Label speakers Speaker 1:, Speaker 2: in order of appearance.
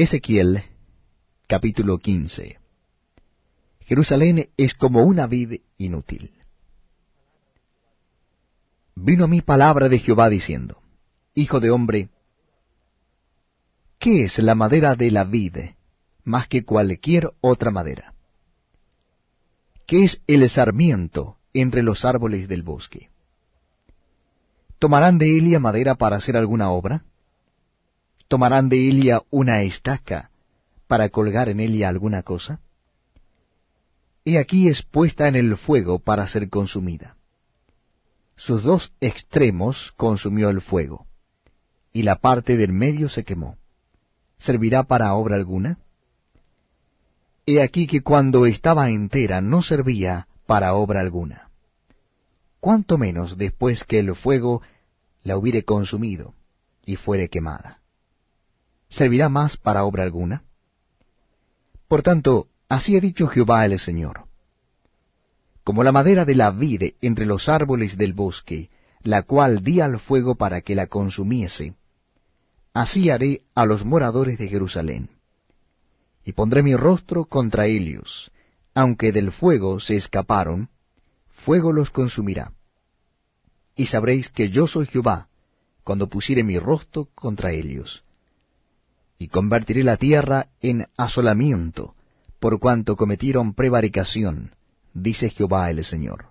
Speaker 1: Ezequiel capítulo 15 Jerusalén es como una vid inútil. Vino a mí palabra de Jehová diciendo, Hijo de hombre, ¿qué es la madera de la vid más que cualquier otra madera? ¿Qué es el sarmiento entre los árboles del bosque? ¿Tomarán de Elia madera para hacer alguna obra? ¿Tomarán de Elia una estaca para colgar en ella alguna cosa? He aquí es puesta en el fuego para ser consumida. Sus dos extremos consumió el fuego, y la parte del medio se quemó. ¿Servirá para obra alguna? He aquí que cuando estaba entera no servía para obra alguna. Cuánto menos después que el fuego la hubiere consumido y fuere quemada. ¿Servirá más para obra alguna? Por tanto, así ha dicho Jehová el Señor. Como la madera de la vide entre los árboles del bosque, la cual di al fuego para que la consumiese, así haré a los moradores de Jerusalén. Y pondré mi rostro contra ellos, aunque del fuego se escaparon, fuego los consumirá. Y sabréis que yo soy Jehová, cuando pusiere mi rostro contra ellos y convertiré la tierra en asolamiento, por cuanto cometieron prevaricación, dice Jehová el Señor.